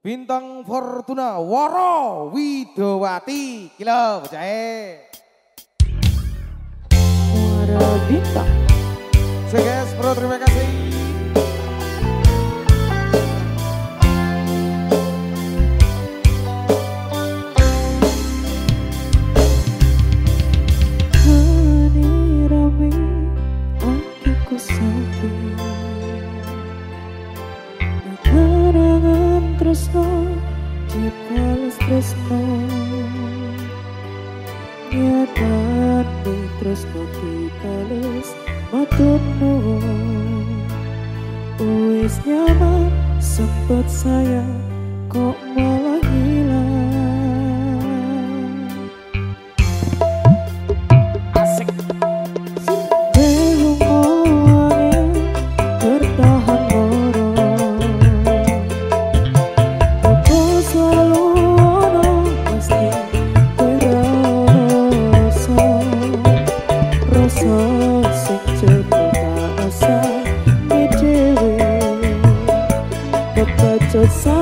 Bintang Fortuna Woro Widowati Gila bocahe. Woro Bintang Seges Pro terima kasih. balas tresno. Nyatane terus dibales matur nuwun. Wis nyaman sempat saya kok mau So it's sad.